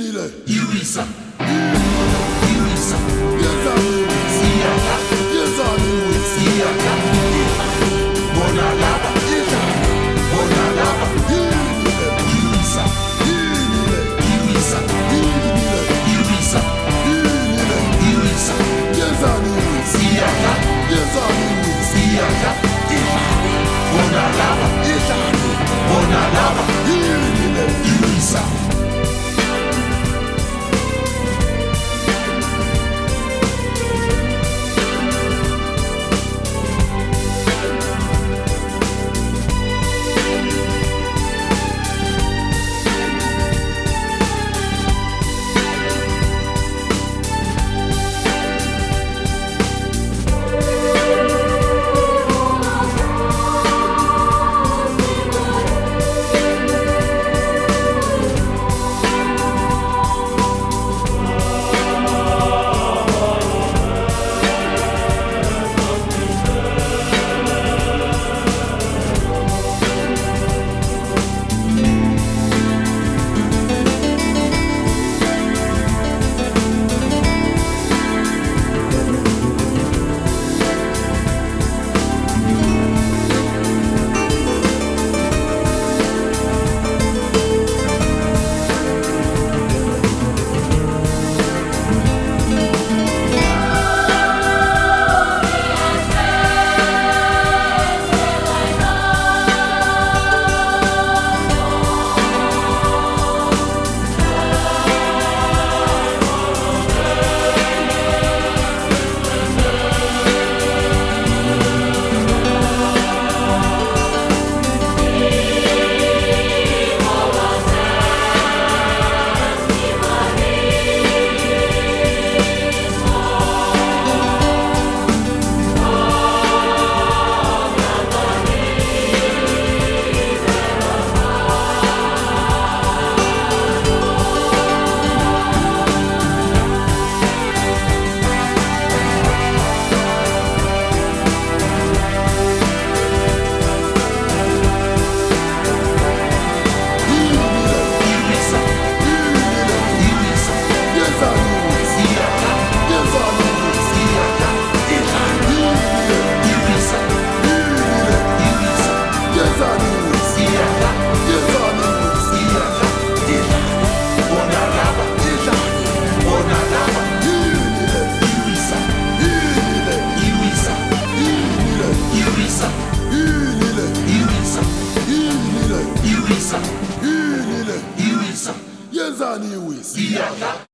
Inile. Iwisa, Inile. Iwisa, Inile.